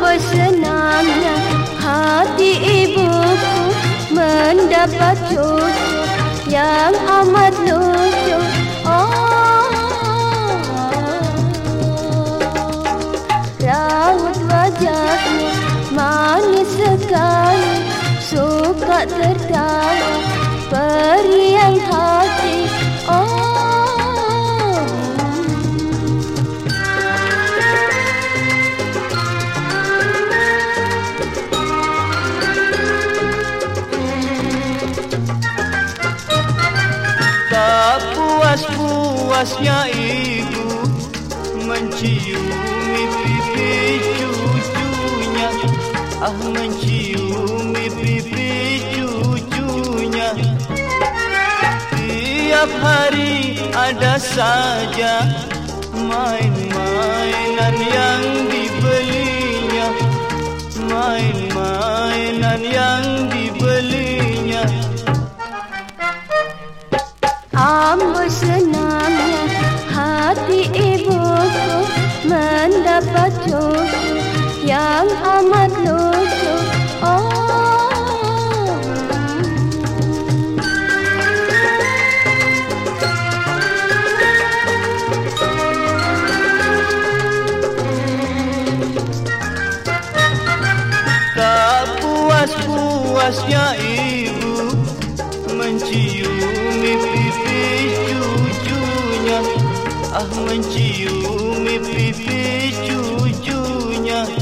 Amboi senangnya hati ibuku mendapat cucu yang amat lucu. Oh, raut wajahnya manis sekali, suka tertawa, puas-puasnya ibu menciumi pipi cucunya. Ah menciumi pipi cucunya. Tiap hari ada saja main-mainan yang dibelinya. Main-mainan yang dibelinya amat lucu. Oh. Tak puas-puasnya ibu menciumi pipi cucunya Ah menciumi pipi cucunya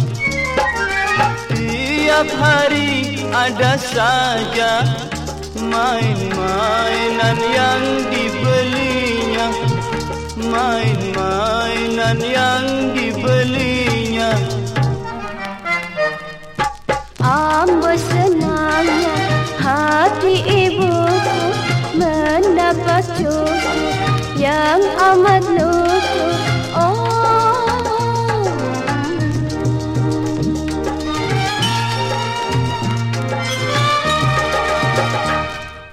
setiap hari ada saja Main-mainan yang dibelinya. Main-mainan yang dibelinya. Ambo senangnya hati ibuku Mendapat cucu yang amat luas